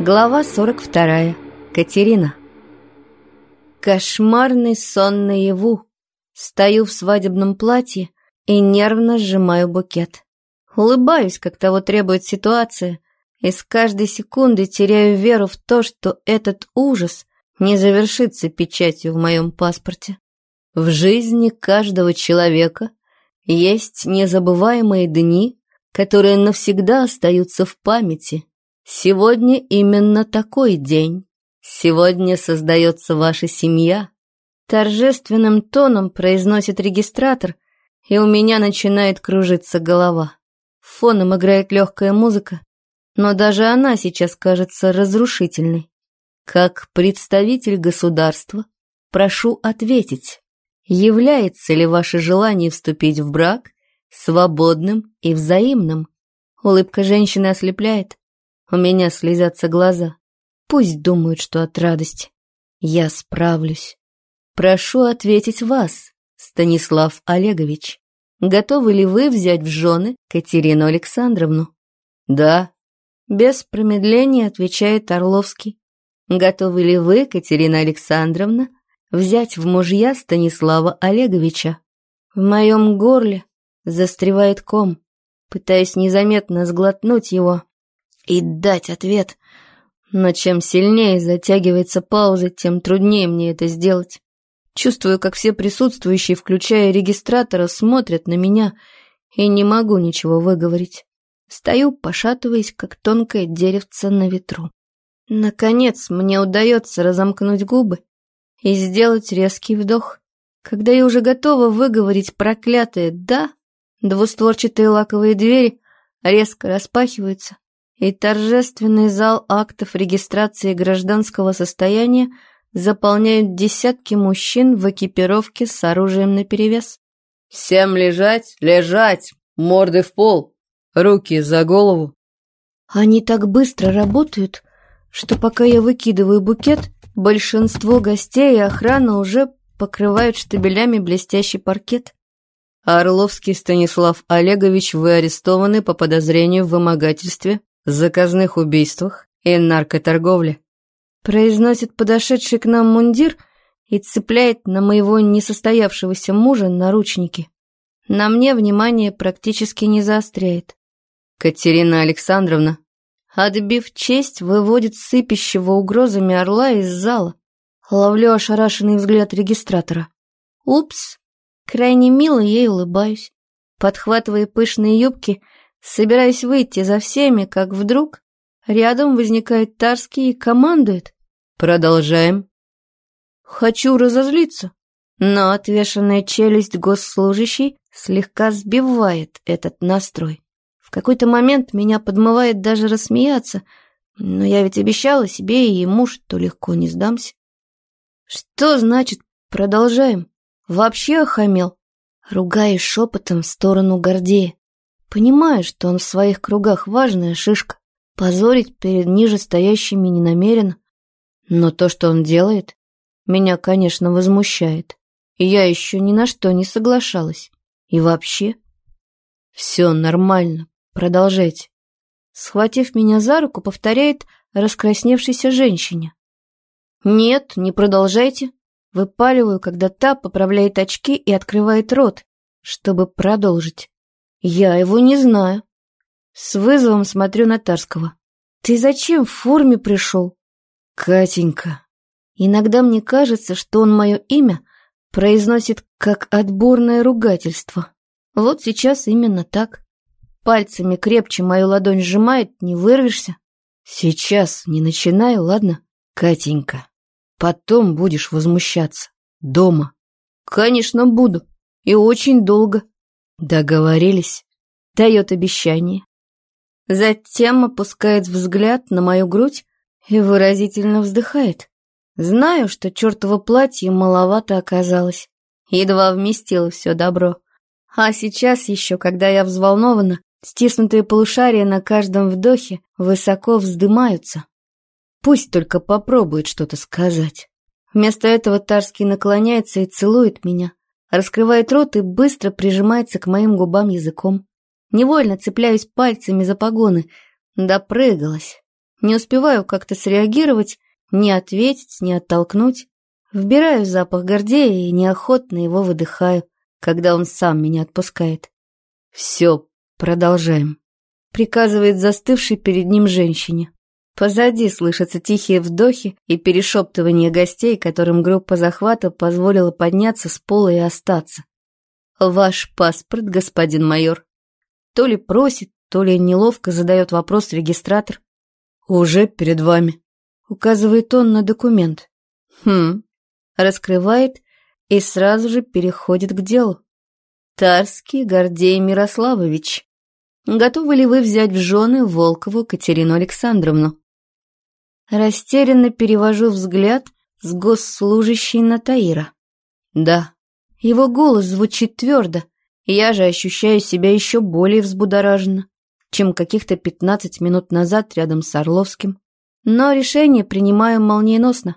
Глава 42. Катерина. Кошмарный сон наяву. Стою в свадебном платье и нервно сжимаю букет. Улыбаюсь, как того требует ситуация, и с каждой секунды теряю веру в то, что этот ужас не завершится печатью в моем паспорте. В жизни каждого человека есть незабываемые дни, которые навсегда остаются в памяти – Сегодня именно такой день. Сегодня создается ваша семья. Торжественным тоном произносит регистратор, и у меня начинает кружиться голова. Фоном играет легкая музыка, но даже она сейчас кажется разрушительной. Как представитель государства, прошу ответить, является ли ваше желание вступить в брак свободным и взаимным? Улыбка женщины ослепляет. У меня слезятся глаза. Пусть думают, что от радости. Я справлюсь. Прошу ответить вас, Станислав Олегович. Готовы ли вы взять в жены Катерину Александровну? Да. Без промедления отвечает Орловский. Готовы ли вы, Катерина Александровна, взять в мужья Станислава Олеговича? В моем горле застревает ком, пытаясь незаметно сглотнуть его и дать ответ. Но чем сильнее затягивается пауза, тем труднее мне это сделать. Чувствую, как все присутствующие, включая регистратора, смотрят на меня, и не могу ничего выговорить. Стою, пошатываясь, как тонкое деревце на ветру. Наконец, мне удается разомкнуть губы и сделать резкий вдох. Когда я уже готова выговорить проклятое «да», двустворчатые лаковые двери резко распахиваются, и торжественный зал актов регистрации гражданского состояния заполняют десятки мужчин в экипировке с оружием наперевес. «Всем лежать, лежать, морды в пол, руки за голову». Они так быстро работают, что пока я выкидываю букет, большинство гостей и охрана уже покрывают штабелями блестящий паркет. Орловский Станислав Олегович, вы арестованы по подозрению в вымогательстве заказных убийствах и наркоторговле», произносит подошедший к нам мундир и цепляет на моего несостоявшегося мужа наручники. На мне внимание практически не заостряет. Катерина Александровна, отбив честь, выводит сыпящего угрозами орла из зала. Ловлю ошарашенный взгляд регистратора. Упс, крайне мило ей улыбаюсь. Подхватывая пышные юбки, Собираюсь выйти за всеми, как вдруг рядом возникает Тарский и командует. Продолжаем. Хочу разозлиться, но отвешенная челюсть госслужащий слегка сбивает этот настрой. В какой-то момент меня подмывает даже рассмеяться, но я ведь обещала себе и ему, что легко не сдамся. Что значит «продолжаем»? Вообще охамел? Ругаясь шепотом в сторону Гордея. Понимаю, что он в своих кругах важная шишка, позорить перед ниже стоящими не намерен. Но то, что он делает, меня, конечно, возмущает. И я еще ни на что не соглашалась. И вообще... Все нормально, продолжайте. Схватив меня за руку, повторяет раскрасневшейся женщине. Нет, не продолжайте. Выпаливаю, когда та поправляет очки и открывает рот, чтобы продолжить. Я его не знаю. С вызовом смотрю на Тарского. Ты зачем в форме пришел? Катенька. Иногда мне кажется, что он мое имя произносит как отборное ругательство. Вот сейчас именно так. Пальцами крепче мою ладонь сжимает, не вырвешься. Сейчас не начинаю, ладно? Катенька. Потом будешь возмущаться. Дома. Конечно, буду. И очень долго. Договорились. Дает обещание. Затем опускает взгляд на мою грудь и выразительно вздыхает. Знаю, что чертово платье маловато оказалось. Едва вместило все добро. А сейчас еще, когда я взволнована, стиснутые полушария на каждом вдохе высоко вздымаются. Пусть только попробует что-то сказать. Вместо этого Тарский наклоняется и целует меня раскрывает рот и быстро прижимается к моим губам языком. Невольно цепляюсь пальцами за погоны. Допрыгалась. Не успеваю как-то среагировать, не ответить, не оттолкнуть. Вбираю запах Гордея и неохотно его выдыхаю, когда он сам меня отпускает. «Все, продолжаем», — приказывает застывший перед ним женщине. Позади слышатся тихие вдохи и перешептывания гостей, которым группа захвата позволила подняться с пола и остаться. «Ваш паспорт, господин майор». То ли просит, то ли неловко задает вопрос регистратор. «Уже перед вами», — указывает он на документ. «Хм», раскрывает и сразу же переходит к делу. «Тарский Гордей Мирославович, готовы ли вы взять в жены Волкову Катерину Александровну?» Растерянно перевожу взгляд с госслужащей на Таира. «Да». Его голос звучит твердо, я же ощущаю себя еще более взбудораженно, чем каких-то пятнадцать минут назад рядом с Орловским. Но решение принимаю молниеносно.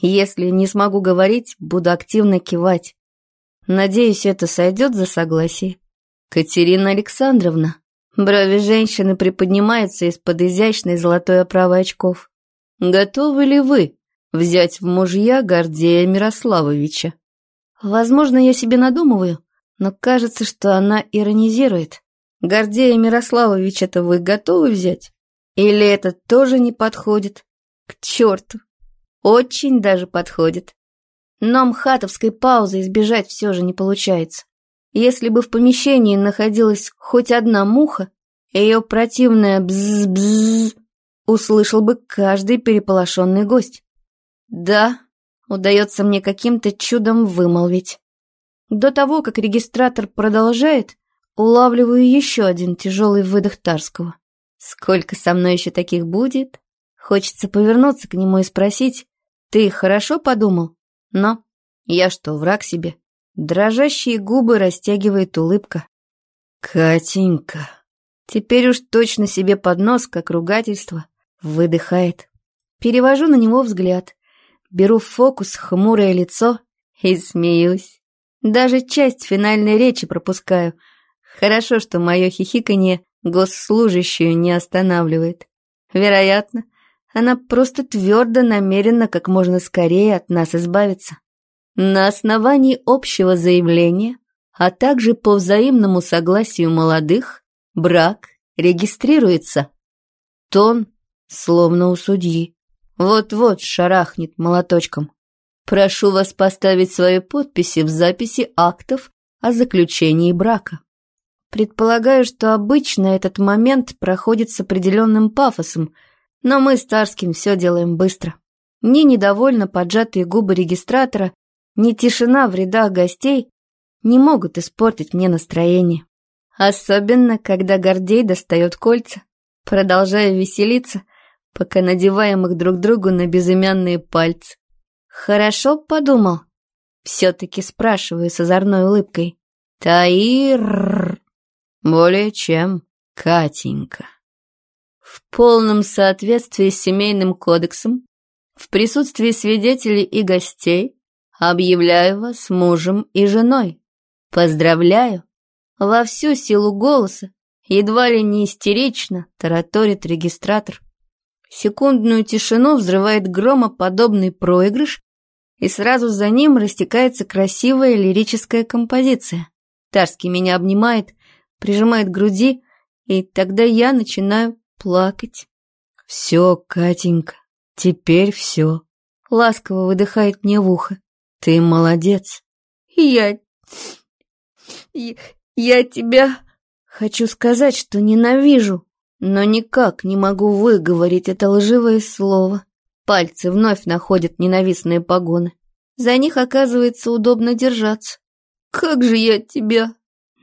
Если не смогу говорить, буду активно кивать. Надеюсь, это сойдет за согласие. Катерина Александровна. Брови женщины приподнимаются из-под изящной золотой оправы очков. Готовы ли вы взять в мужья Гордея Мирославовича? Возможно, я себе надумываю, но кажется, что она иронизирует. Гордея Мирославовича-то вы готовы взять? Или это тоже не подходит? К черту! Очень даже подходит. Но мхатовской паузы избежать все же не получается. Если бы в помещении находилась хоть одна муха, ее противное бзз-бзз услышал бы каждый переполошенный гость. Да, удается мне каким-то чудом вымолвить. До того, как регистратор продолжает, улавливаю еще один тяжелый выдох Тарского. Сколько со мной еще таких будет? Хочется повернуться к нему и спросить, ты хорошо подумал? Но я что, враг себе? Дрожащие губы растягивает улыбка. Катенька. Теперь уж точно себе под нос, как ругательство. Выдыхает. Перевожу на него взгляд. Беру в фокус хмурое лицо и смеюсь. Даже часть финальной речи пропускаю. Хорошо, что мое хихиканье госслужащую не останавливает. Вероятно, она просто твердо намерена как можно скорее от нас избавиться. На основании общего заявления, а также по взаимному согласию молодых, брак регистрируется. Тон, словно у судьи. Вот-вот шарахнет молоточком. Прошу вас поставить свои подписи в записи актов о заключении брака. Предполагаю, что обычно этот момент проходит с определенным пафосом – но мы с Тарским все делаем быстро. Ни недовольно поджатые губы регистратора, ни тишина в рядах гостей не могут испортить мне настроение. Особенно, когда Гордей достает кольца, продолжая веселиться, пока надеваем их друг другу на безымянные пальцы. Хорошо подумал. Все-таки спрашиваю с озорной улыбкой. Таир... Более чем, Катенька в полном соответствии с семейным кодексом, в присутствии свидетелей и гостей, объявляю вас мужем и женой. Поздравляю! Во всю силу голоса, едва ли не истерично, тараторит регистратор. Секундную тишину взрывает громоподобный проигрыш, и сразу за ним растекается красивая лирическая композиция. Тарский меня обнимает, прижимает к груди, и тогда я начинаю плакать. «Все, Катенька, теперь все», — ласково выдыхает мне в ухо. «Ты молодец». «Я... я тебя...» Хочу сказать, что ненавижу, но никак не могу выговорить это лживое слово. Пальцы вновь находят ненавистные погоны. За них, оказывается, удобно держаться. «Как же я тебя...»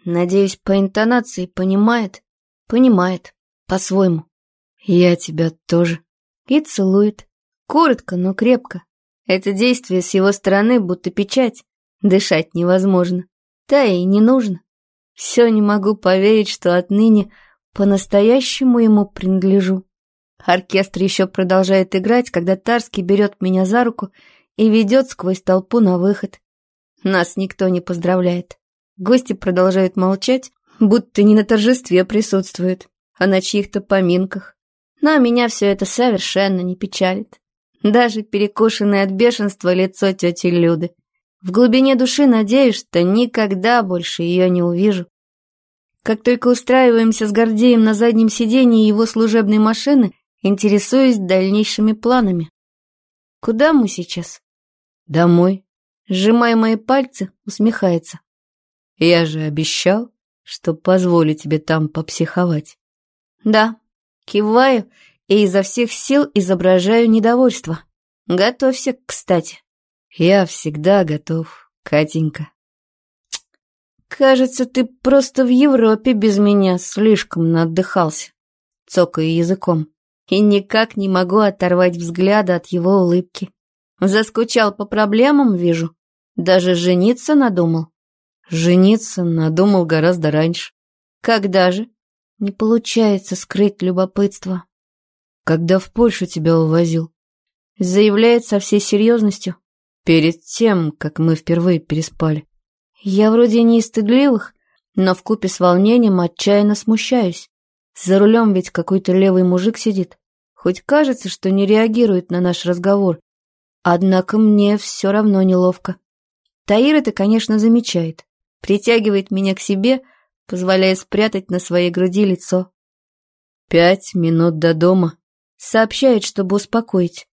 Надеюсь, по интонации понимает. Понимает. По-своему. Я тебя тоже. И целует. Коротко, но крепко. Это действие с его стороны будто печать. Дышать невозможно. Да и не нужно. Все не могу поверить, что отныне по-настоящему ему принадлежу. Оркестр еще продолжает играть, когда Тарский берет меня за руку и ведет сквозь толпу на выход. Нас никто не поздравляет. Гости продолжают молчать, будто не на торжестве присутствуют, а на чьих-то поминках. Но меня все это совершенно не печалит. Даже перекошенное от бешенства лицо тети Люды. В глубине души надеюсь, что никогда больше ее не увижу. Как только устраиваемся с Гордеем на заднем сидении его служебной машины, интересуюсь дальнейшими планами. Куда мы сейчас? Домой. Сжимая мои пальцы, усмехается. Я же обещал, что позволю тебе там попсиховать. Да, киваю и изо всех сил изображаю недовольство. Готовься, кстати. Я всегда готов, Катенька. Кажется, ты просто в Европе без меня слишком наотдыхался, цокаю языком, и никак не могу оторвать взгляда от его улыбки. Заскучал по проблемам, вижу. Даже жениться надумал. Жениться надумал гораздо раньше. Когда же? Не получается скрыть любопытство. Когда в Польшу тебя увозил. Заявляет со всей серьезностью. Перед тем, как мы впервые переспали. Я вроде не из стыдливых, но вкупе с волнением отчаянно смущаюсь. За рулем ведь какой-то левый мужик сидит. Хоть кажется, что не реагирует на наш разговор. Однако мне все равно неловко. Таир это, конечно, замечает притягивает меня к себе, позволяя спрятать на своей груди лицо. «Пять минут до дома», — сообщает, чтобы успокоить.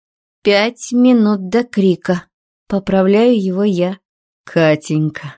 «Пять минут до крика», — поправляю его я. «Катенька».